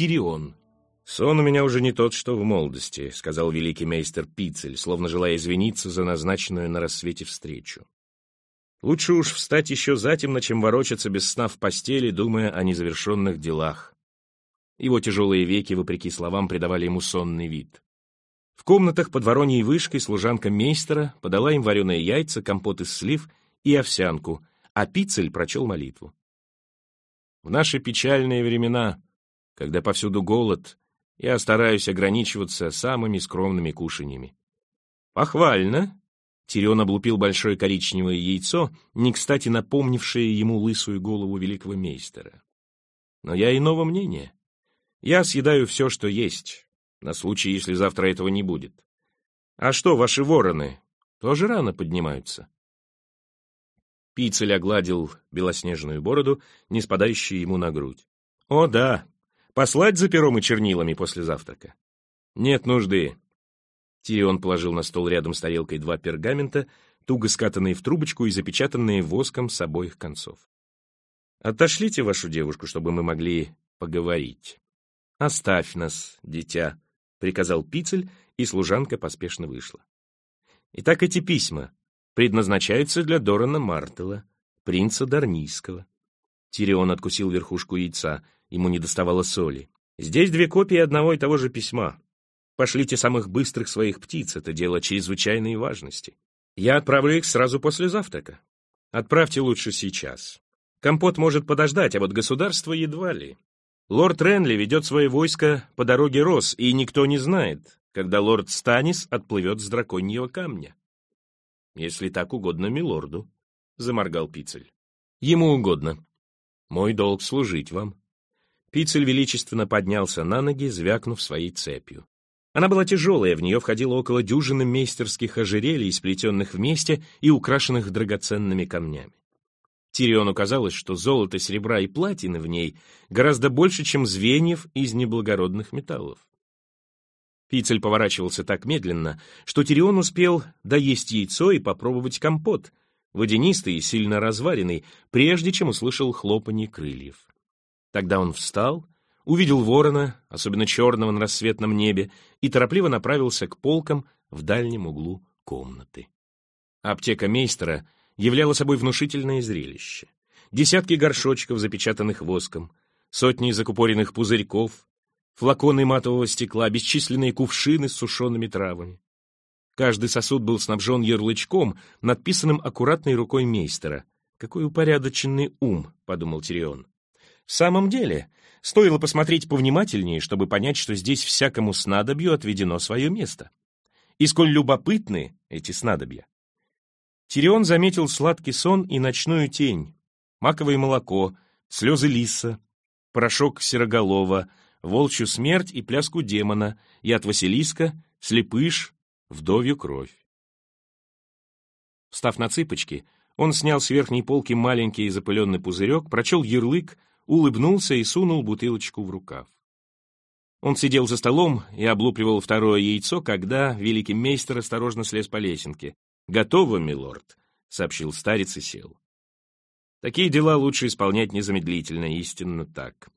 Тирион. «Сон у меня уже не тот, что в молодости», — сказал великий мейстер Пицель, словно желая извиниться за назначенную на рассвете встречу. «Лучше уж встать еще затемно, чем ворочаться без сна в постели, думая о незавершенных делах». Его тяжелые веки, вопреки словам, придавали ему сонный вид. В комнатах под вороньей вышкой служанка мейстера подала им вареные яйца, компот из слив и овсянку, а Пицель прочел молитву. В наши печальные времена, когда повсюду голод, я стараюсь ограничиваться самыми скромными кушаньями. Похвально. Тирион облупил большое коричневое яйцо, не кстати напомнившее ему лысую голову великого мейстера. Но я иного мнения. Я съедаю все, что есть, на случай, если завтра этого не будет. А что, ваши вороны тоже рано поднимаются? Пицель огладил белоснежную бороду, не спадающую ему на грудь. О, да, Послать за пером и чернилами после завтрака? Нет нужды. Тирион положил на стол рядом с тарелкой два пергамента, туго скатанные в трубочку и запечатанные воском с обоих концов. Отошлите вашу девушку, чтобы мы могли поговорить. Оставь нас, дитя, — приказал Пицель, и служанка поспешно вышла. Итак, эти письма предназначаются для Дорана Мартела, принца Дарнийского. Тирион откусил верхушку яйца — ему не доставало соли. Здесь две копии одного и того же письма. Пошлите самых быстрых своих птиц, это дело чрезвычайной важности. Я отправлю их сразу после завтрака. Отправьте лучше сейчас. Компот может подождать, а вот государство едва ли. Лорд Ренли ведет свое войско по дороге Рос, и никто не знает, когда лорд Станис отплывет с драконьего камня. Если так угодно милорду, — заморгал Пицель. Ему угодно. Мой долг служить вам. Пицель величественно поднялся на ноги, звякнув своей цепью. Она была тяжелая, в нее входило около дюжины мейстерских ожерелий, сплетенных вместе и украшенных драгоценными камнями. Тириону казалось, что золото, серебра и платины в ней гораздо больше, чем звеньев из неблагородных металлов. Пицель поворачивался так медленно, что Тирион успел доесть яйцо и попробовать компот, водянистый и сильно разваренный, прежде чем услышал хлопанье крыльев. Тогда он встал, увидел ворона, особенно черного на рассветном небе, и торопливо направился к полкам в дальнем углу комнаты. Аптека мейстера являла собой внушительное зрелище. Десятки горшочков, запечатанных воском, сотни закупоренных пузырьков, флаконы матового стекла, бесчисленные кувшины с сушеными травами. Каждый сосуд был снабжен ярлычком, надписанным аккуратной рукой мейстера. «Какой упорядоченный ум», — подумал Тирион. В самом деле, стоило посмотреть повнимательнее, чтобы понять, что здесь всякому снадобью отведено свое место. И сколь любопытны эти снадобья. Тирион заметил сладкий сон и ночную тень, маковое молоко, слезы лиса, порошок сероголова, волчью смерть и пляску демона, яд Василиска, слепыш, вдовью кровь. Встав на цыпочки, он снял с верхней полки маленький запыленный пузырек, прочел ярлык, улыбнулся и сунул бутылочку в рукав. Он сидел за столом и облупливал второе яйцо, когда великий мейстер осторожно слез по лесенке. «Готово, милорд», — сообщил старец и сел. Такие дела лучше исполнять незамедлительно, истинно так.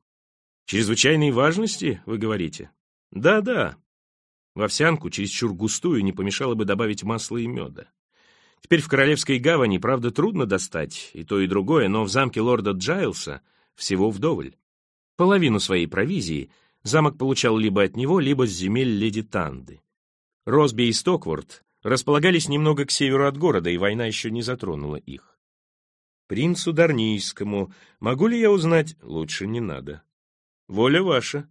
Чрезвычайной важности, вы говорите? Да-да. В овсянку, чересчур густую, не помешало бы добавить масла и меда. Теперь в Королевской гавани, правда, трудно достать и то, и другое, но в замке лорда Джайлса всего вдоволь. Половину своей провизии замок получал либо от него, либо с земель леди Танды. Росби и Стокворд располагались немного к северу от города, и война еще не затронула их. «Принцу Дарнийскому, могу ли я узнать? Лучше не надо. Воля ваша».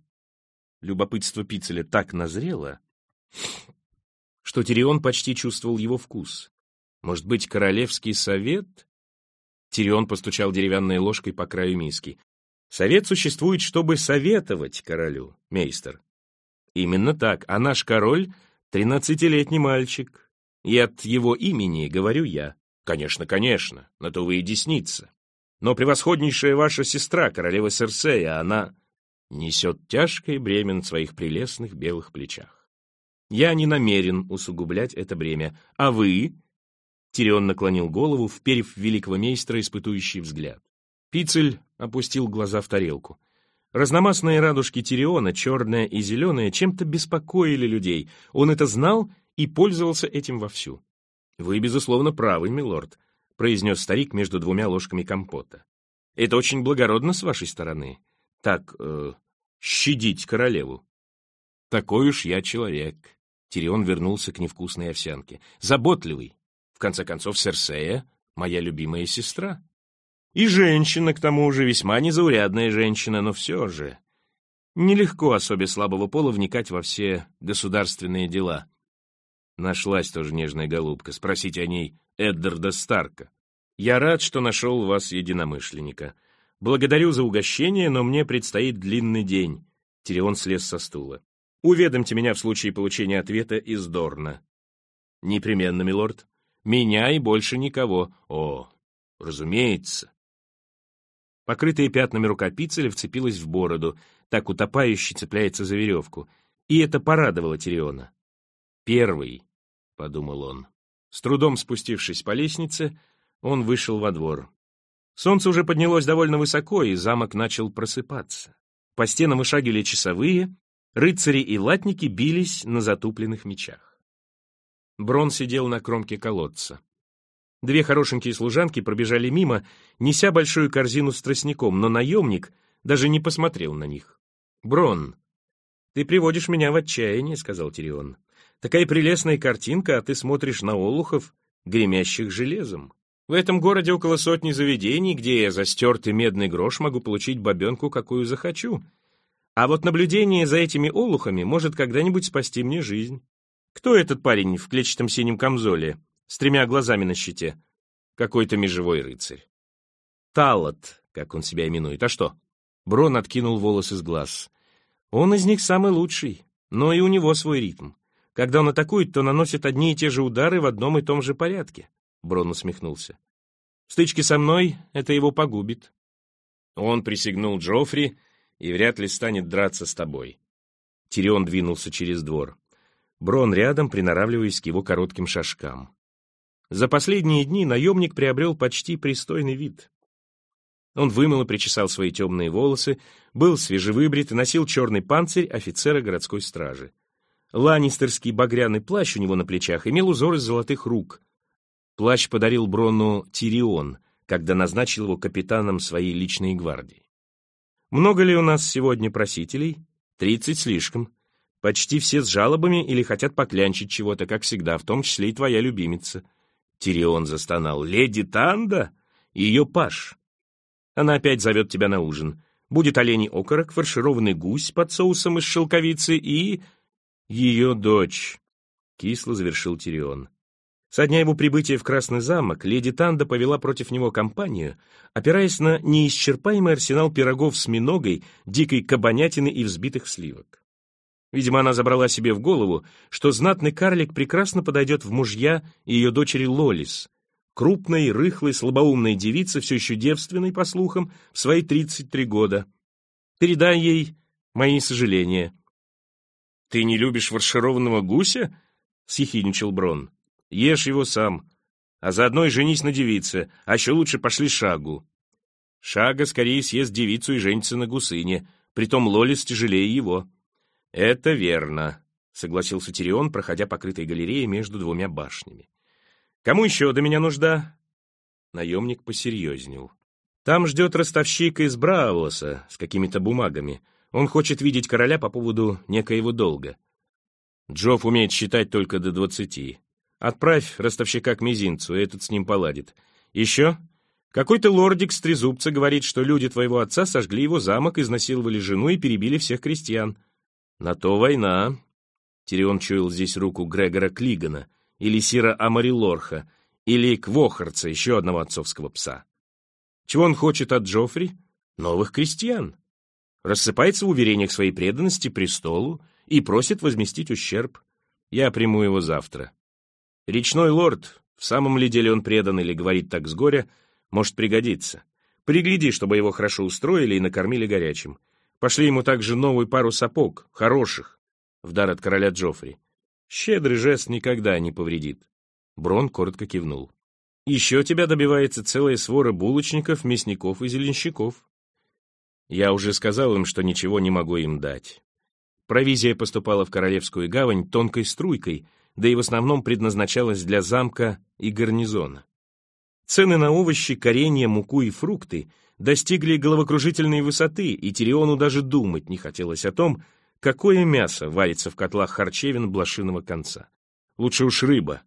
Любопытство Пицеля так назрело, что Тирион почти чувствовал его вкус. Может быть, королевский совет? Тирион постучал деревянной ложкой по краю миски. «Совет существует, чтобы советовать королю, мейстер». «Именно так, а наш король — тринадцатилетний мальчик. И от его имени говорю я». «Конечно, конечно, на то вы и десница. Но превосходнейшая ваша сестра, королева Серсея, она несет тяжкое бремя на своих прелестных белых плечах. Я не намерен усугублять это бремя, а вы Тирион наклонил голову, вперев в великого мейстра испытующий взгляд. Пицель опустил глаза в тарелку. Разномастные радужки Тириона, черная и зеленая, чем-то беспокоили людей. Он это знал и пользовался этим вовсю. «Вы, безусловно, правы, милорд», — произнес старик между двумя ложками компота. «Это очень благородно с вашей стороны. Так, э, щадить королеву». «Такой уж я человек», — Тирион вернулся к невкусной овсянке. «Заботливый. В конце концов, Серсея — моя любимая сестра». И женщина, к тому же, весьма незаурядная женщина, но все же. Нелегко особе слабого пола вникать во все государственные дела. Нашлась тоже нежная голубка. Спросите о ней Эддарда Старка. Я рад, что нашел вас единомышленника. Благодарю за угощение, но мне предстоит длинный день. Тирион слез со стула. Уведомьте меня в случае получения ответа из Дорна. Непременно, милорд. Меня и больше никого. О, разумеется. Покрытая пятнами рука Пиццеля вцепилась в бороду, так утопающий цепляется за веревку. И это порадовало Тириона. «Первый», — подумал он. С трудом спустившись по лестнице, он вышел во двор. Солнце уже поднялось довольно высоко, и замок начал просыпаться. По стенам вышагивали часовые, рыцари и латники бились на затупленных мечах. Брон сидел на кромке колодца. Две хорошенькие служанки пробежали мимо, неся большую корзину с тростником, но наемник даже не посмотрел на них. «Брон, ты приводишь меня в отчаяние», — сказал Тирион. «Такая прелестная картинка, а ты смотришь на олухов, гремящих железом. В этом городе около сотни заведений, где я за стертый медный грош могу получить бабенку, какую захочу. А вот наблюдение за этими олухами может когда-нибудь спасти мне жизнь. Кто этот парень в клетчатом синем камзоле? с тремя глазами на щите. Какой-то межевой рыцарь. Талот, как он себя именует. А что? Брон откинул волосы с глаз. Он из них самый лучший, но и у него свой ритм. Когда он атакует, то наносит одни и те же удары в одном и том же порядке. Брон усмехнулся. В стычке со мной это его погубит. Он присягнул Джоффри и вряд ли станет драться с тобой. Тирион двинулся через двор. Брон рядом, приноравливаясь к его коротким шажкам. За последние дни наемник приобрел почти пристойный вид. Он вымыл и причесал свои темные волосы, был свежевыбрит и носил черный панцирь офицера городской стражи. Ланнистерский багряный плащ у него на плечах имел узор из золотых рук. Плащ подарил Брону Тирион, когда назначил его капитаном своей личной гвардии. Много ли у нас сегодня просителей? Тридцать слишком. Почти все с жалобами или хотят поклянчить чего-то, как всегда, в том числе и твоя любимица. Тирион застонал. «Леди Танда? Ее паш. Она опять зовет тебя на ужин. Будет оленей окорок, фаршированный гусь под соусом из шелковицы и... ее дочь», — кисло завершил Тирион. Со дня его прибытия в Красный замок леди Танда повела против него кампанию, опираясь на неисчерпаемый арсенал пирогов с миногой, дикой кабанятины и взбитых сливок. Видимо, она забрала себе в голову, что знатный карлик прекрасно подойдет в мужья ее дочери Лолис, крупной, рыхлой, слабоумной девице, все еще девственной, по слухам, в свои 33 года. Передай ей мои сожаления. «Ты не любишь фаршированного гуся?» — съехидничал Брон. «Ешь его сам, а заодно и женись на девице, а еще лучше пошли шагу». Шага скорее съест девицу и женится на гусыне, притом Лолис тяжелее его. «Это верно», — согласился Тирион, проходя покрытой галереей между двумя башнями. «Кому еще до меня нужда?» Наемник посерьезнел. «Там ждет ростовщик из Браавоса с какими-то бумагами. Он хочет видеть короля по поводу некоего долга. Джофф умеет считать только до двадцати. Отправь ростовщика к мизинцу, этот с ним поладит. Еще? Какой-то лордик с трезубца говорит, что люди твоего отца сожгли его замок, изнасиловали жену и перебили всех крестьян. На то война. Тирион чуял здесь руку Грегора Клигана, или Сира Амари Лорха, или Квохарца, еще одного отцовского пса. Чего он хочет от Джоффри? Новых крестьян. Рассыпается в уверениях своей преданности престолу и просит возместить ущерб. Я приму его завтра. Речной лорд, в самом ли деле он предан или говорит так с горя, может пригодиться. Пригляди, чтобы его хорошо устроили и накормили горячим. Пошли ему также новую пару сапог, хороших, в дар от короля Джоффри. Щедрый жест никогда не повредит. Брон коротко кивнул. Еще тебя добивается целая свора булочников, мясников и зеленщиков. Я уже сказал им, что ничего не могу им дать. Провизия поступала в Королевскую гавань тонкой струйкой, да и в основном предназначалась для замка и гарнизона. Цены на овощи, коренья, муку и фрукты достигли головокружительной высоты, и Тириону даже думать не хотелось о том, какое мясо варится в котлах харчевин блошиного конца. Лучше уж рыба.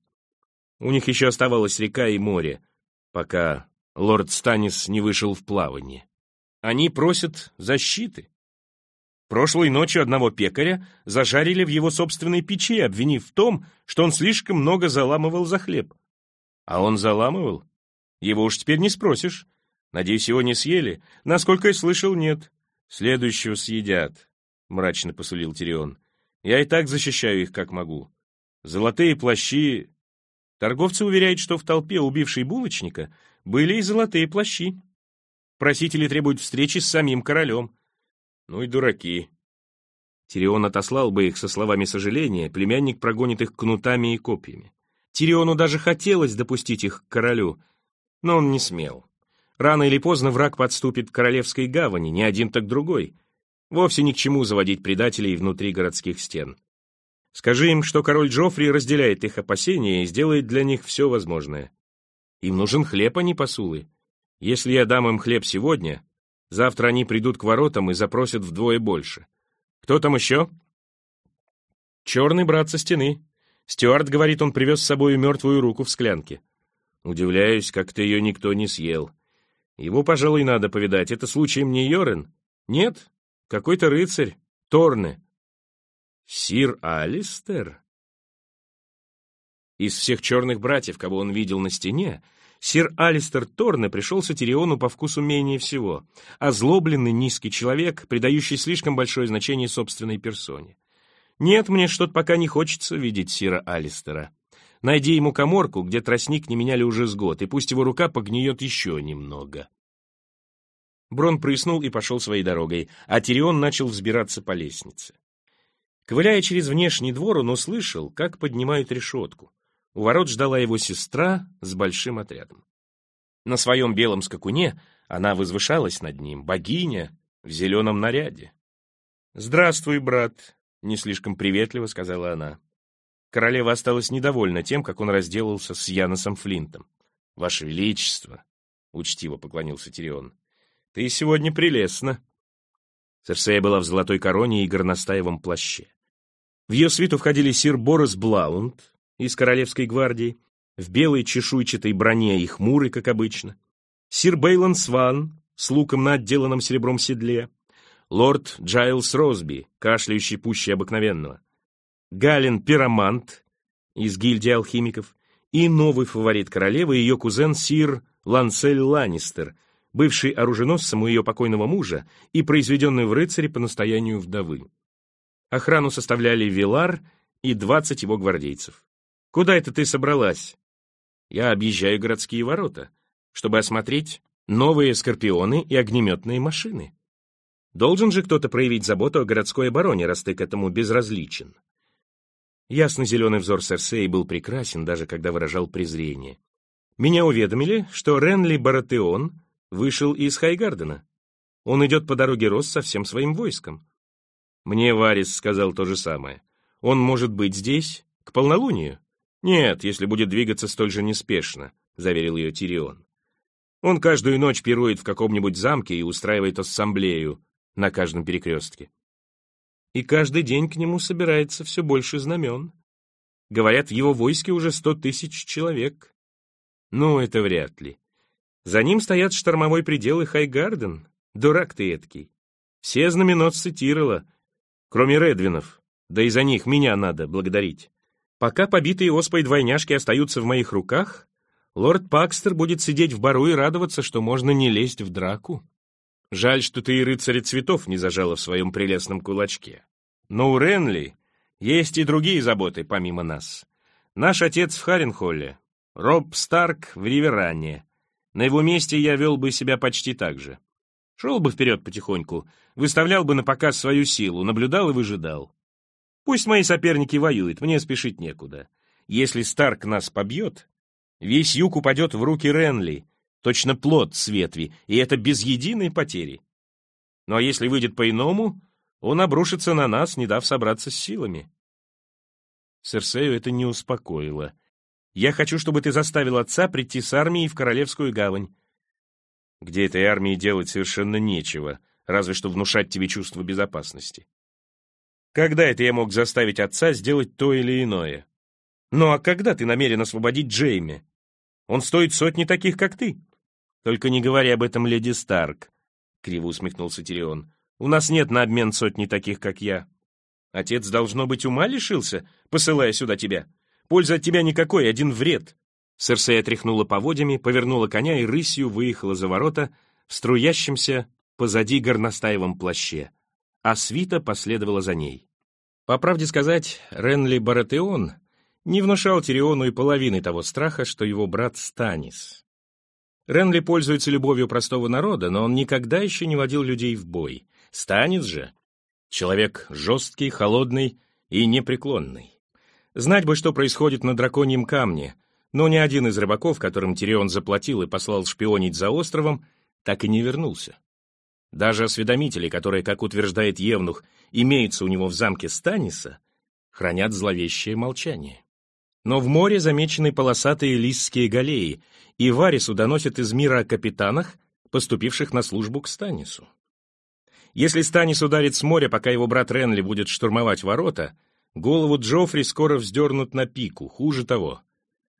У них еще оставалась река и море, пока лорд Станис не вышел в плавание. Они просят защиты. Прошлой ночью одного пекаря зажарили в его собственной печи, обвинив в том, что он слишком много заламывал за хлеб. А он заламывал? Его уж теперь не спросишь. Надеюсь, его не съели? Насколько я слышал, нет. Следующего съедят, — мрачно посулил Тирион. Я и так защищаю их, как могу. Золотые плащи... Торговцы уверяют, что в толпе убившей булочника были и золотые плащи. Просители требуют встречи с самим королем. Ну и дураки. Тирион отослал бы их со словами сожаления, племянник прогонит их кнутами и копьями. Тириону даже хотелось допустить их к королю, но он не смел. Рано или поздно враг подступит к Королевской гавани, не один так другой. Вовсе ни к чему заводить предателей внутри городских стен. Скажи им, что король Джоффри разделяет их опасения и сделает для них все возможное. Им нужен хлеб, а не посулы. Если я дам им хлеб сегодня, Завтра они придут к воротам и запросят вдвое больше. Кто там еще? Черный брат со стены. Стюарт говорит, он привез с собой мертвую руку в склянке. Удивляюсь, как-то ее никто не съел. Его, пожалуй, надо повидать. Это случаем не Йорен? Нет? Какой-то рыцарь. Торны. Сир Алистер? Из всех черных братьев, кого он видел на стене, Сир Алистер Торне пришелся Тириону по вкусу менее всего, озлобленный низкий человек, придающий слишком большое значение собственной персоне. Нет, мне что-то пока не хочется видеть Сира Алистера. Найди ему коморку, где тростник не меняли уже с год, и пусть его рука погниет еще немного. Брон прыснул и пошел своей дорогой, а Тирион начал взбираться по лестнице. Ковыляя через внешний двор, он услышал, как поднимают решетку. У ворот ждала его сестра с большим отрядом. На своем белом скакуне она возвышалась над ним, богиня в зеленом наряде. «Здравствуй, брат», — не слишком приветливо сказала она. Королева осталась недовольна тем, как он разделался с Яносом Флинтом. «Ваше Величество», — учтиво поклонился Тирион, — «ты сегодня прелестна». Церсея была в золотой короне и горностаевом плаще. В ее свиту входили сир Борис Блаунд, из Королевской гвардии, в белой чешуйчатой броне и хмурый, как обычно, сир Бейлон Сван с луком на отделанном серебром седле, лорд Джайлс Росби, кашляющий пуще обыкновенного, Галин Пиромант из гильдии алхимиков и новый фаворит королевы, ее кузен сир Лансель Ланнистер, бывший оруженосцем у ее покойного мужа и произведенный в рыцаре по настоянию вдовы. Охрану составляли Вилар и двадцать его гвардейцев. Куда это ты собралась? Я объезжаю городские ворота, чтобы осмотреть новые скорпионы и огнеметные машины. Должен же кто-то проявить заботу о городской обороне, раз ты к этому безразличен. Ясно-зеленый взор Серсеи был прекрасен, даже когда выражал презрение. Меня уведомили, что Ренли Баратеон вышел из Хайгардена. Он идет по дороге Рос со всем своим войском. Мне Варис сказал то же самое. Он может быть здесь к полнолунию. «Нет, если будет двигаться столь же неспешно», — заверил ее Тирион. «Он каждую ночь пирует в каком-нибудь замке и устраивает ассамблею на каждом перекрестке. И каждый день к нему собирается все больше знамен. Говорят, в его войске уже сто тысяч человек. Ну, это вряд ли. За ним стоят штормовой предел и Хайгарден. Дурак ты эткий. Все знаменосцы Тирола, кроме Редвинов. Да и за них меня надо благодарить. Пока побитые оспой двойняшки остаются в моих руках, лорд Пакстер будет сидеть в бару и радоваться, что можно не лезть в драку. Жаль, что ты и рыцаря цветов не зажала в своем прелестном кулачке. Но у Ренли есть и другие заботы, помимо нас. Наш отец в Харенхолле, Роб Старк в Риверане. На его месте я вел бы себя почти так же. Шел бы вперед потихоньку, выставлял бы на показ свою силу, наблюдал и выжидал. Пусть мои соперники воюют, мне спешить некуда. Если Старк нас побьет, весь юг упадет в руки Ренли, точно плод с ветви, и это без единой потери. Ну а если выйдет по-иному, он обрушится на нас, не дав собраться с силами. Серсею это не успокоило. «Я хочу, чтобы ты заставил отца прийти с армией в Королевскую гавань где этой армии делать совершенно нечего, разве что внушать тебе чувство безопасности. Когда это я мог заставить отца сделать то или иное? Ну а когда ты намерен освободить Джейми? Он стоит сотни таких, как ты. Только не говори об этом, леди Старк, — криво усмехнулся Тирион. У нас нет на обмен сотни таких, как я. Отец, должно быть, ума лишился, посылая сюда тебя. Пользы от тебя никакой, один вред. Серсея тряхнула поводьями, повернула коня и рысью выехала за ворота в струящемся позади горностаевом плаще, а свита последовала за ней. По правде сказать, Ренли Баратеон не внушал Тириону и половины того страха, что его брат Станис. Ренли пользуется любовью простого народа, но он никогда еще не водил людей в бой. Станис же — человек жесткий, холодный и непреклонный. Знать бы, что происходит на драконьем камне — но ни один из рыбаков, которым Тирион заплатил и послал шпионить за островом, так и не вернулся. Даже осведомители, которые, как утверждает Евнух, имеются у него в замке Станиса, хранят зловещее молчание. Но в море замечены полосатые лисские галеи, и Варису доносят из мира о капитанах, поступивших на службу к Станису. Если Станис ударит с моря, пока его брат Ренли будет штурмовать ворота, голову Джоффри скоро вздернут на пику, хуже того.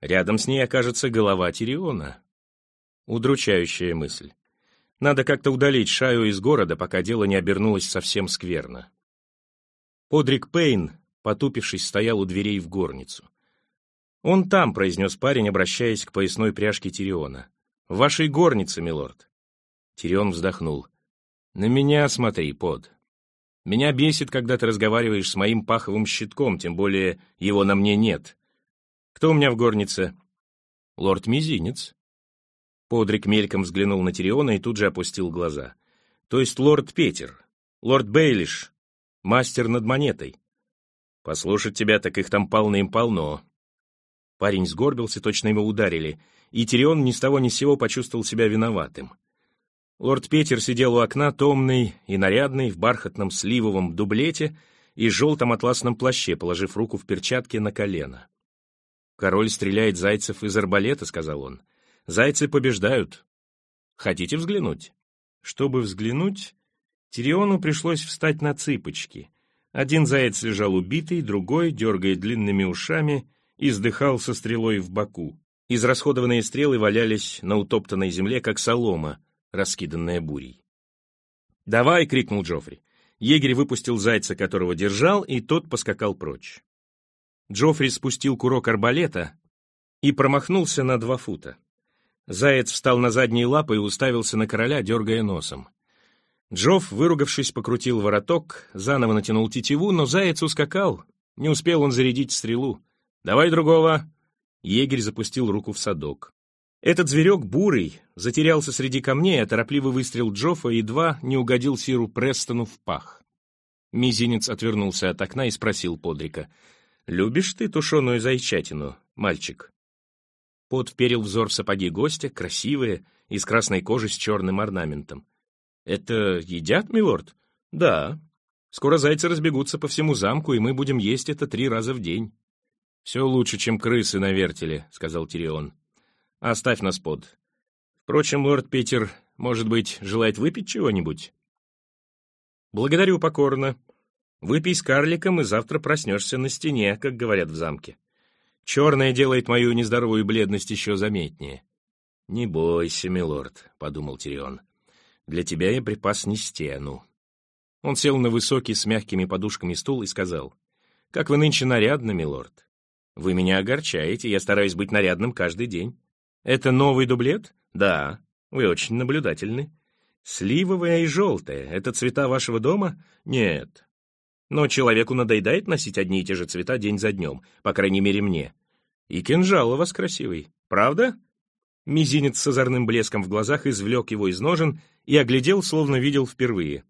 Рядом с ней окажется голова Тириона. Удручающая мысль. Надо как-то удалить Шаю из города, пока дело не обернулось совсем скверно. Подрик Пейн, потупившись, стоял у дверей в горницу. «Он там», — произнес парень, обращаясь к поясной пряжке Тириона. «В вашей горнице, милорд». Тирион вздохнул. «На меня смотри, под. Меня бесит, когда ты разговариваешь с моим паховым щитком, тем более его на мне нет. «Кто у меня в горнице?» «Лорд Мизинец». Подрик мельком взглянул на Тириона и тут же опустил глаза. «То есть лорд Петер, лорд Бейлиш, мастер над монетой. Послушать тебя, так их там полным-полно». Парень сгорбился, точно его ударили, и Тирион ни с того ни с сего почувствовал себя виноватым. Лорд Петер сидел у окна, томный и нарядный, в бархатном сливовом дублете и желтом атласном плаще, положив руку в перчатке на колено. «Король стреляет зайцев из арбалета», — сказал он. «Зайцы побеждают. Хотите взглянуть?» Чтобы взглянуть, Тириону пришлось встать на цыпочки. Один заяц лежал убитый, другой, дергая длинными ушами, издыхал со стрелой в боку. Израсходованные стрелы валялись на утоптанной земле, как солома, раскиданная бурей. «Давай!» — крикнул Джоффри. Егерь выпустил зайца, которого держал, и тот поскакал прочь. Джоффри спустил курок арбалета и промахнулся на два фута. Заяц встал на задние лапы и уставился на короля, дергая носом. Джофф, выругавшись, покрутил вороток, заново натянул тетиву, но заяц ускакал. Не успел он зарядить стрелу. «Давай другого!» Егерь запустил руку в садок. Этот зверек, бурый, затерялся среди камней, а торопливый выстрел Джоффа едва не угодил Сиру Престону в пах. Мизинец отвернулся от окна и спросил Подрика — «Любишь ты тушеную зайчатину, мальчик?» Пот вперил взор в сапоги гостя, красивые, из красной кожи с черным орнаментом. «Это едят, милорд?» «Да. Скоро зайцы разбегутся по всему замку, и мы будем есть это три раза в день». «Все лучше, чем крысы на вертеле», — сказал Тирион. «Оставь нас под. Впрочем, лорд Питер, может быть, желает выпить чего-нибудь?» «Благодарю покорно», Выпей с карликом, и завтра проснешься на стене, как говорят в замке. Черное делает мою нездоровую бледность еще заметнее. «Не бойся, милорд», — подумал Тирион. «Для тебя я припас не стену». Он сел на высокий с мягкими подушками стул и сказал, «Как вы нынче нарядны, милорд. Вы меня огорчаете, я стараюсь быть нарядным каждый день. Это новый дублет? Да, вы очень наблюдательны. Сливовая и желтая — это цвета вашего дома? Нет, но человеку надоедает носить одни и те же цвета день за днем, по крайней мере мне. И кинжал у вас красивый, правда?» Мизинец с озорным блеском в глазах извлек его из ножен и оглядел, словно видел впервые.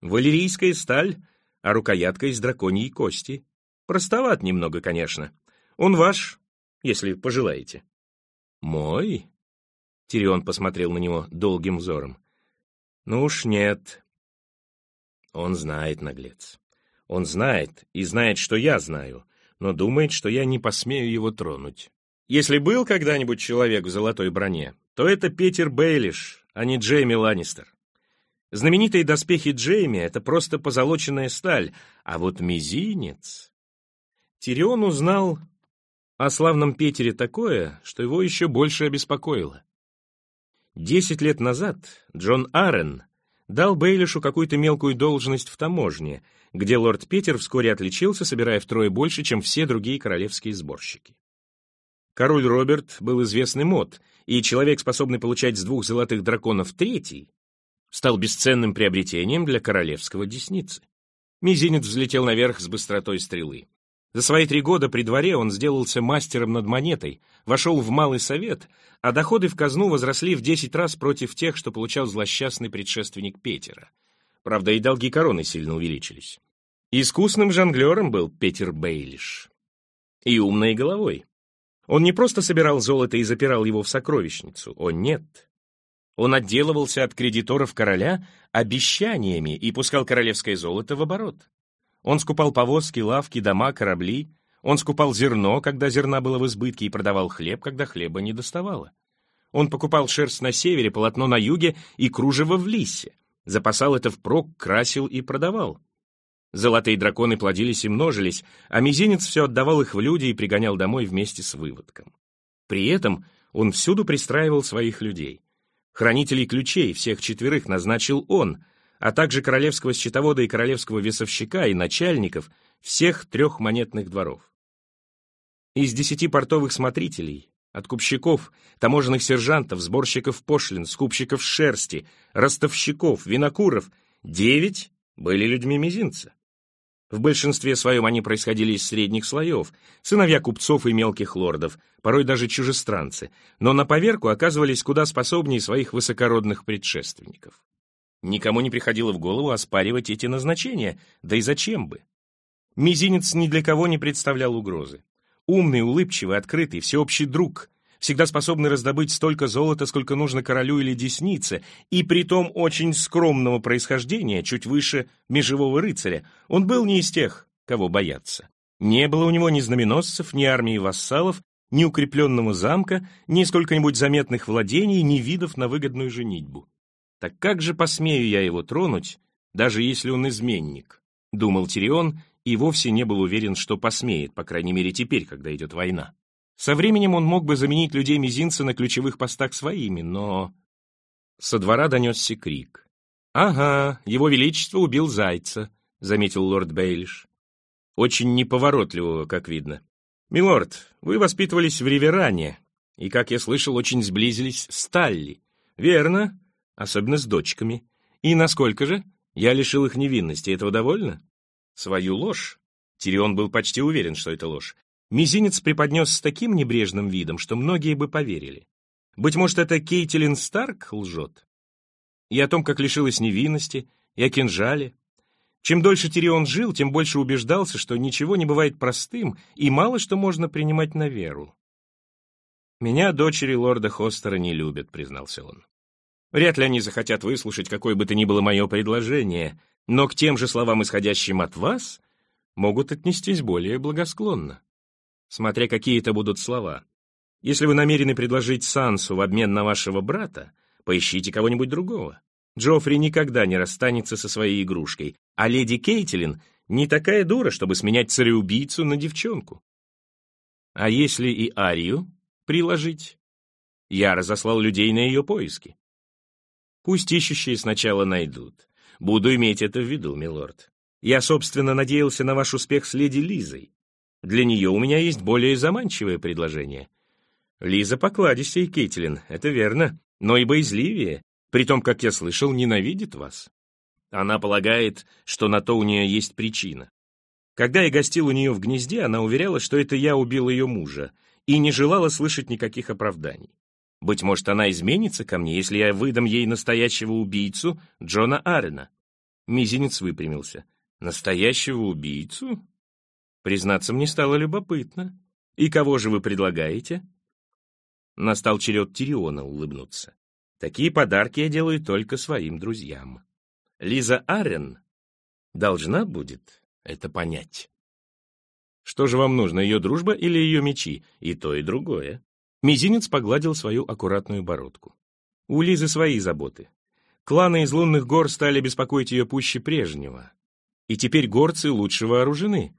«Валерийская сталь, а рукоятка из драконьей кости. Простоват немного, конечно. Он ваш, если пожелаете». «Мой?» Тирион посмотрел на него долгим взором. «Ну уж нет. Он знает, наглец. Он знает и знает, что я знаю, но думает, что я не посмею его тронуть. Если был когда-нибудь человек в золотой броне, то это Питер Бейлиш, а не Джейми Ланнистер. Знаменитые доспехи Джейми — это просто позолоченная сталь, а вот мизинец... Тирион узнал о славном Петере такое, что его еще больше обеспокоило. Десять лет назад Джон Аррен дал Бейлишу какую-то мелкую должность в таможне, где лорд Петер вскоре отличился, собирая втрое больше, чем все другие королевские сборщики. Король Роберт был известный мод, и человек, способный получать с двух золотых драконов третий, стал бесценным приобретением для королевского десницы. Мизинец взлетел наверх с быстротой стрелы. За свои три года при дворе он сделался мастером над монетой, вошел в малый совет, а доходы в казну возросли в десять раз против тех, что получал злосчастный предшественник Петера. Правда, и долги короны сильно увеличились. Искусным жонглером был Петер Бейлиш. И умной головой. Он не просто собирал золото и запирал его в сокровищницу, о нет. Он отделывался от кредиторов короля обещаниями и пускал королевское золото в оборот. Он скупал повозки, лавки, дома, корабли. Он скупал зерно, когда зерна было в избытке, и продавал хлеб, когда хлеба не доставало. Он покупал шерсть на севере, полотно на юге и кружево в лисе. Запасал это впрок, красил и продавал. Золотые драконы плодились и множились, а мизинец все отдавал их в люди и пригонял домой вместе с выводком. При этом он всюду пристраивал своих людей. Хранителей ключей, всех четверых, назначил он, а также королевского счетовода и королевского весовщика и начальников всех трех монетных дворов. Из десяти портовых смотрителей, откупщиков, таможенных сержантов, сборщиков пошлин, скупщиков шерсти, ростовщиков, винокуров, девять были людьми мизинца. В большинстве своем они происходили из средних слоев, сыновья купцов и мелких лордов, порой даже чужестранцы, но на поверку оказывались куда способнее своих высокородных предшественников. Никому не приходило в голову оспаривать эти назначения, да и зачем бы? Мизинец ни для кого не представлял угрозы. Умный, улыбчивый, открытый, всеобщий друг, всегда способный раздобыть столько золота, сколько нужно королю или деснице, и притом очень скромного происхождения, чуть выше межевого рыцаря, он был не из тех, кого бояться. Не было у него ни знаменосцев, ни армии вассалов, ни укрепленного замка, ни сколько-нибудь заметных владений, ни видов на выгодную женитьбу. Так как же посмею я его тронуть, даже если он изменник? Думал Тирион и вовсе не был уверен, что посмеет, по крайней мере теперь, когда идет война. Со временем он мог бы заменить людей мизинца на ключевых постах своими, но... Со двора донесся крик. «Ага, его величество убил зайца», — заметил лорд Бейлиш. «Очень неповоротливого, как видно. Милорд, вы воспитывались в Риверане, и, как я слышал, очень сблизились с Талли. Верно, особенно с дочками. И насколько же? Я лишил их невинности, этого довольно? Свою ложь. Тирион был почти уверен, что это ложь. Мизинец преподнес с таким небрежным видом, что многие бы поверили. Быть может, это Кейтилин Старк лжет? И о том, как лишилась невинности, и о кинжале. Чем дольше Тирион жил, тем больше убеждался, что ничего не бывает простым, и мало что можно принимать на веру. «Меня дочери лорда Хостера не любят», — признался он. Вряд ли они захотят выслушать какое бы то ни было мое предложение, но к тем же словам, исходящим от вас, могут отнестись более благосклонно. Смотря какие это будут слова. Если вы намерены предложить Сансу в обмен на вашего брата, поищите кого-нибудь другого. Джоффри никогда не расстанется со своей игрушкой, а леди Кейтилин не такая дура, чтобы сменять цареубийцу на девчонку. А если и Арию приложить? Я разослал людей на ее поиски. Пусть ищущие сначала найдут. Буду иметь это в виду, милорд. Я, собственно, надеялся на ваш успех с леди Лизой. Для нее у меня есть более заманчивое предложение. Лиза покладистее, Кейтлин, это верно, но и боязливее, при том, как я слышал, ненавидит вас. Она полагает, что на то у нее есть причина. Когда я гостил у нее в гнезде, она уверяла, что это я убил ее мужа, и не желала слышать никаких оправданий. Быть может, она изменится ко мне, если я выдам ей настоящего убийцу Джона Арена. Мизинец выпрямился. Настоящего убийцу? Признаться, мне стало любопытно. И кого же вы предлагаете? Настал черед Тириона улыбнуться. Такие подарки я делаю только своим друзьям. Лиза Арен должна будет это понять. Что же вам нужно, ее дружба или ее мечи? И то, и другое. Мизинец погладил свою аккуратную бородку. У Лизы свои заботы. Кланы из лунных гор стали беспокоить ее пуще прежнего. И теперь горцы лучше вооружены.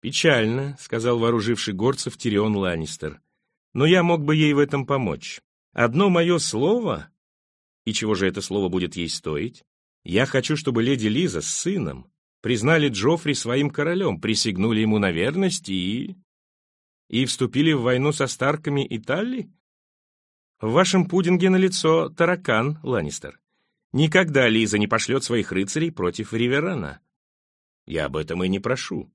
«Печально», — сказал вооруживший горцев Тирион Ланнистер. «Но я мог бы ей в этом помочь. Одно мое слово...» И чего же это слово будет ей стоить? Я хочу, чтобы леди Лиза с сыном признали Джоффри своим королем, присягнули ему на верность и... и вступили в войну со Старками и Талли? В вашем пудинге на лицо таракан, Ланнистер. Никогда Лиза не пошлет своих рыцарей против Риверана. Я об этом и не прошу.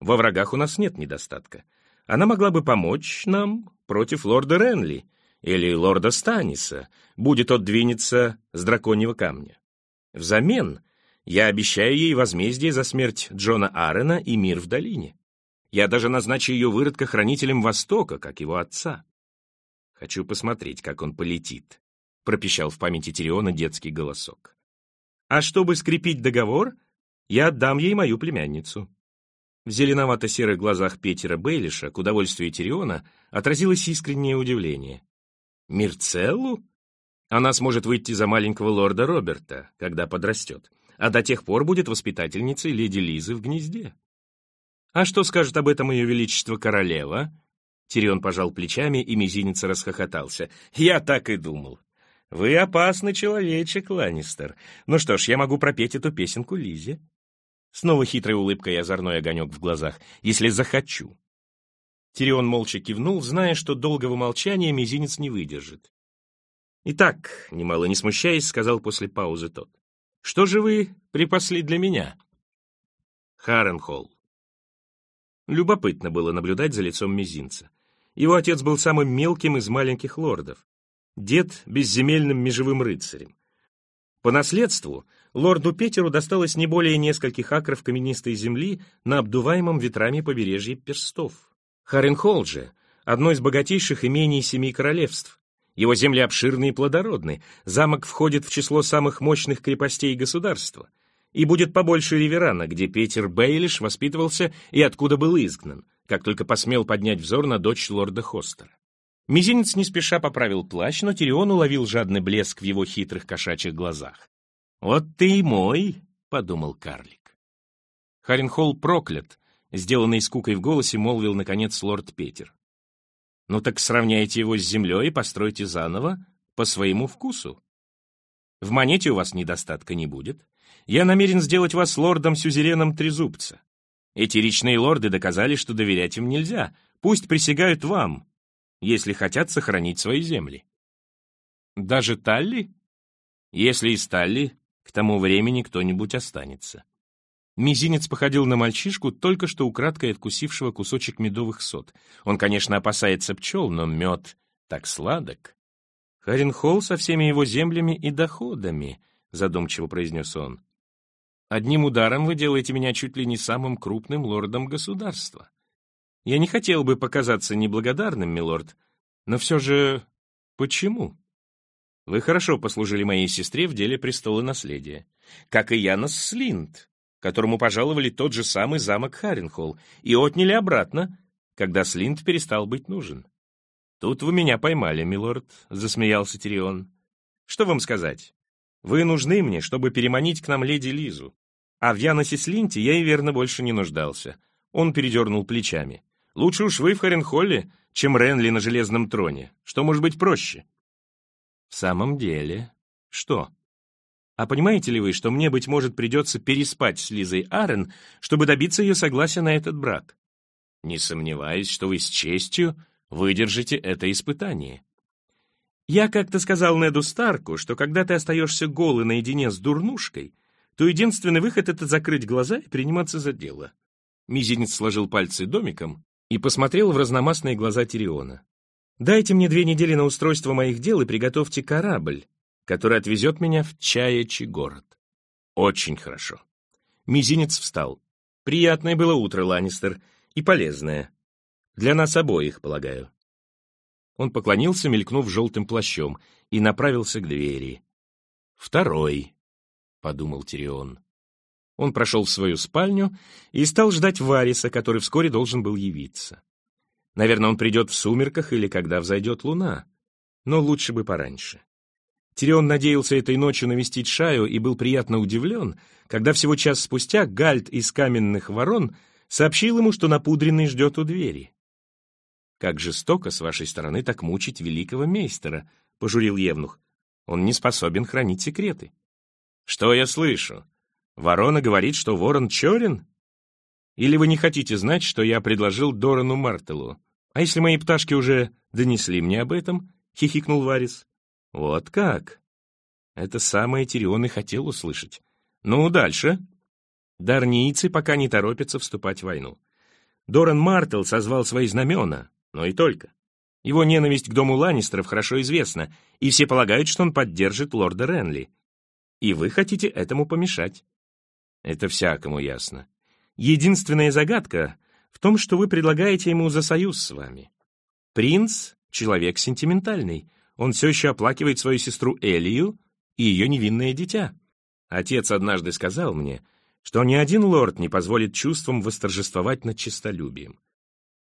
Во врагах у нас нет недостатка. Она могла бы помочь нам против лорда Ренли или лорда Станиса, будет тот двинется с драконьего камня. Взамен я обещаю ей возмездие за смерть Джона Аарона и мир в долине. Я даже назначу ее выродка хранителем Востока, как его отца. Хочу посмотреть, как он полетит, — пропищал в памяти Тириона детский голосок. А чтобы скрепить договор, я отдам ей мою племянницу. В зеленовато-серых глазах Петера Бейлиша, к удовольствию Тириона, отразилось искреннее удивление. «Мирцеллу? Она сможет выйти за маленького лорда Роберта, когда подрастет, а до тех пор будет воспитательницей леди Лизы в гнезде. А что скажет об этом ее величество королева?» Тирион пожал плечами, и мизинец расхохотался. «Я так и думал. Вы опасный человечек, Ланнистер. Ну что ж, я могу пропеть эту песенку Лизе. Снова хитрой улыбкой и озорной огонек в глазах. «Если захочу». Тирион молча кивнул, зная, что долгого молчания мизинец не выдержит. «Итак», немало не смущаясь, сказал после паузы тот, «что же вы припасли для меня?» Харенхолл. Любопытно было наблюдать за лицом мизинца. Его отец был самым мелким из маленьких лордов. Дед — безземельным межевым рыцарем. По наследству лорду Петеру досталось не более нескольких акров каменистой земли на обдуваемом ветрами побережье Перстов. Харенхолл же — одно из богатейших имений семи королевств. Его земли обширны и плодородны, замок входит в число самых мощных крепостей государства и будет побольше Риверана, где Петер Бейлиш воспитывался и откуда был изгнан, как только посмел поднять взор на дочь лорда Хостера. Мизинец не спеша поправил плащ, но Тирион уловил жадный блеск в его хитрых кошачьих глазах. «Вот ты и мой», — подумал карлик. Харенхолл проклят, сделанный скукой в голосе, молвил, наконец, лорд Петер. «Ну так сравняйте его с землей и постройте заново по своему вкусу. В монете у вас недостатка не будет. Я намерен сделать вас лордом-сюзереном Трезубца. Эти речные лорды доказали, что доверять им нельзя. Пусть присягают вам, если хотят сохранить свои земли. Даже Талли? Если из Талли, к тому времени кто-нибудь останется. Мизинец походил на мальчишку, только что украдкой откусившего кусочек медовых сот. Он, конечно, опасается пчел, но мед так сладок. Харенхолл со всеми его землями и доходами, задумчиво произнес он. Одним ударом вы делаете меня чуть ли не самым крупным лордом государства. Я не хотел бы показаться неблагодарным, милорд, но все же почему? Вы хорошо послужили моей сестре в деле престола наследия, как и Янос Слинд, которому пожаловали тот же самый замок Харенхолл и отняли обратно, когда Слинд перестал быть нужен. Тут вы меня поймали, милорд, засмеялся Тирион. Что вам сказать? Вы нужны мне, чтобы переманить к нам леди Лизу. А в Яносе Слинте я и верно больше не нуждался. Он передернул плечами. Лучше уж вы в Харенхолле, чем Ренли на железном троне. Что может быть проще? В самом деле, что? А понимаете ли вы, что мне, быть может, придется переспать с Лизой Арен, чтобы добиться ее согласия на этот брак? Не сомневаюсь, что вы с честью выдержите это испытание. Я как-то сказал Неду Старку, что когда ты остаешься голый наедине с дурнушкой, то единственный выход — это закрыть глаза и приниматься за дело. Мизинец сложил пальцы домиком и посмотрел в разномастные глаза Тириона. «Дайте мне две недели на устройство моих дел и приготовьте корабль, который отвезет меня в Чаячий город». «Очень хорошо». Мизинец встал. «Приятное было утро, Ланнистер, и полезное. Для нас обоих, полагаю». Он поклонился, мелькнув желтым плащом, и направился к двери. «Второй», — подумал Тирион. Он прошел в свою спальню и стал ждать Вариса, который вскоре должен был явиться. Наверное, он придет в сумерках или когда взойдет луна, но лучше бы пораньше. Тирион надеялся этой ночью навестить Шаю и был приятно удивлен, когда всего час спустя Гальд из каменных ворон сообщил ему, что напудренный ждет у двери. «Как жестоко с вашей стороны так мучить великого мейстера», — пожурил Евнух. «Он не способен хранить секреты». «Что я слышу? Ворона говорит, что ворон черен? Или вы не хотите знать, что я предложил Дорану Мартелу? А если мои пташки уже донесли мне об этом?» — хихикнул Варис. «Вот как?» Это самое Тирион и хотел услышать. «Ну, дальше». Дарнийцы пока не торопятся вступать в войну. Доран Мартел созвал свои знамена, но и только. Его ненависть к дому Ланнистеров хорошо известна, и все полагают, что он поддержит лорда Ренли. И вы хотите этому помешать. Это всякому ясно. Единственная загадка в том, что вы предлагаете ему за союз с вами. Принц — человек сентиментальный. Он все еще оплакивает свою сестру Элию и ее невинное дитя. Отец однажды сказал мне, что ни один лорд не позволит чувствам восторжествовать над честолюбием.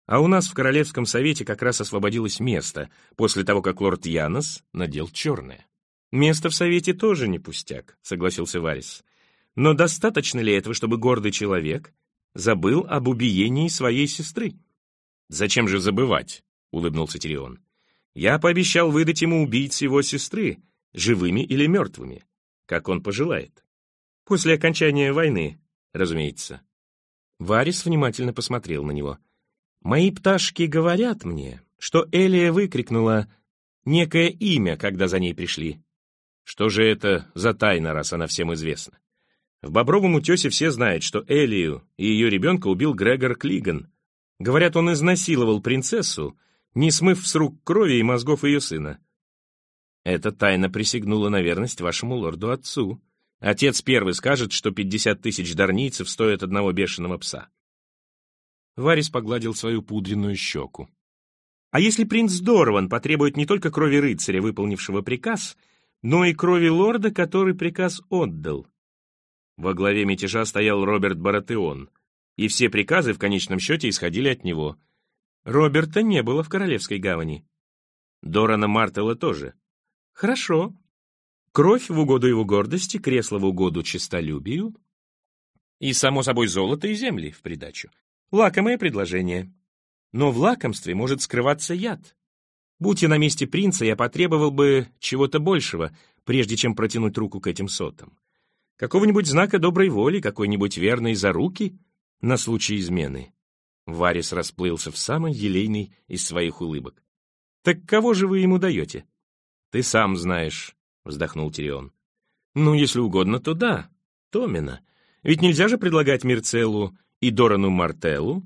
А у нас в Королевском совете как раз освободилось место после того, как лорд Янос надел черное. «Место в совете тоже не пустяк», — согласился Варис. «Но достаточно ли этого, чтобы гордый человек забыл об убиении своей сестры?» «Зачем же забывать?» — улыбнулся Тирион. «Я пообещал выдать ему убийц его сестры, живыми или мертвыми, как он пожелает. После окончания войны, разумеется». Варис внимательно посмотрел на него. Мои пташки говорят мне, что Элия выкрикнула некое имя, когда за ней пришли. Что же это за тайна, раз она всем известна? В Бобровом утесе все знают, что Элию и ее ребенка убил Грегор Клиган. Говорят, он изнасиловал принцессу, не смыв с рук крови и мозгов ее сына. Эта тайна присягнула на верность вашему лорду-отцу. Отец первый скажет, что пятьдесят тысяч дарнийцев стоят одного бешеного пса. Варис погладил свою пудренную щеку. А если принц Дорован потребует не только крови рыцаря, выполнившего приказ, но и крови лорда, который приказ отдал? Во главе мятежа стоял Роберт Баратеон, и все приказы в конечном счете исходили от него. Роберта не было в Королевской гавани. Дорана Мартела тоже. Хорошо. Кровь в угоду его гордости, кресло в угоду честолюбию и, само собой, золото и земли в придачу. Лакомое предложение. Но в лакомстве может скрываться яд. Будь я на месте принца, я потребовал бы чего-то большего, прежде чем протянуть руку к этим сотам. Какого-нибудь знака доброй воли, какой-нибудь верной заруки на случай измены. Варис расплылся в самой елейной из своих улыбок. «Так кого же вы ему даете?» «Ты сам знаешь», — вздохнул Тирион. «Ну, если угодно, то да, Томина. Ведь нельзя же предлагать Мирцеллу и Дорану Мартеллу,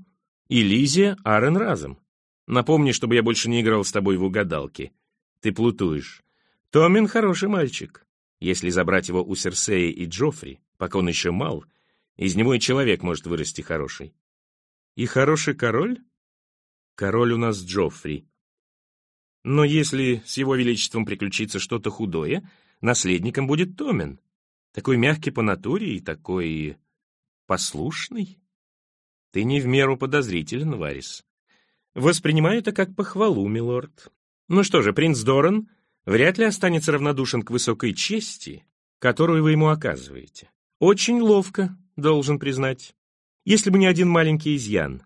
и Лизе Арен разом. Напомни, чтобы я больше не играл с тобой в угадалки. Ты плутуешь. Томин хороший мальчик. Если забрать его у Серсея и Джоффри, пока он еще мал, из него и человек может вырасти хороший. И хороший король? Король у нас Джоффри. Но если с его величеством приключится что-то худое, наследником будет Томин. Такой мягкий по натуре и такой послушный. Ты не в меру подозрителен, Варис. Воспринимаю это как похвалу, милорд. Ну что же, принц Доран вряд ли останется равнодушен к высокой чести, которую вы ему оказываете. Очень ловко, должен признать. Если бы не один маленький изъян.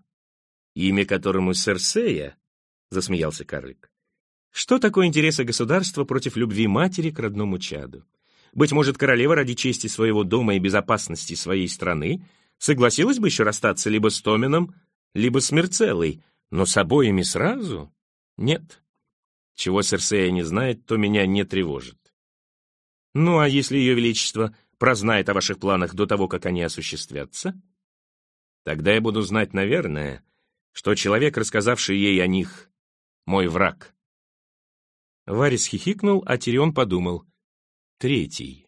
Имя которому Серсея, — засмеялся Карлик. Что такое интересы государства против любви матери к родному чаду? Быть может, королева ради чести своего дома и безопасности своей страны согласилась бы еще расстаться либо с Томином, либо с Мерцеллой, но с обоими сразу? Нет. Чего Серсея не знает, то меня не тревожит. Ну, а если Ее Величество прознает о ваших планах до того, как они осуществятся? Тогда я буду знать, наверное, что человек, рассказавший ей о них, мой враг. Варис хихикнул, а Тирион подумал. Третий.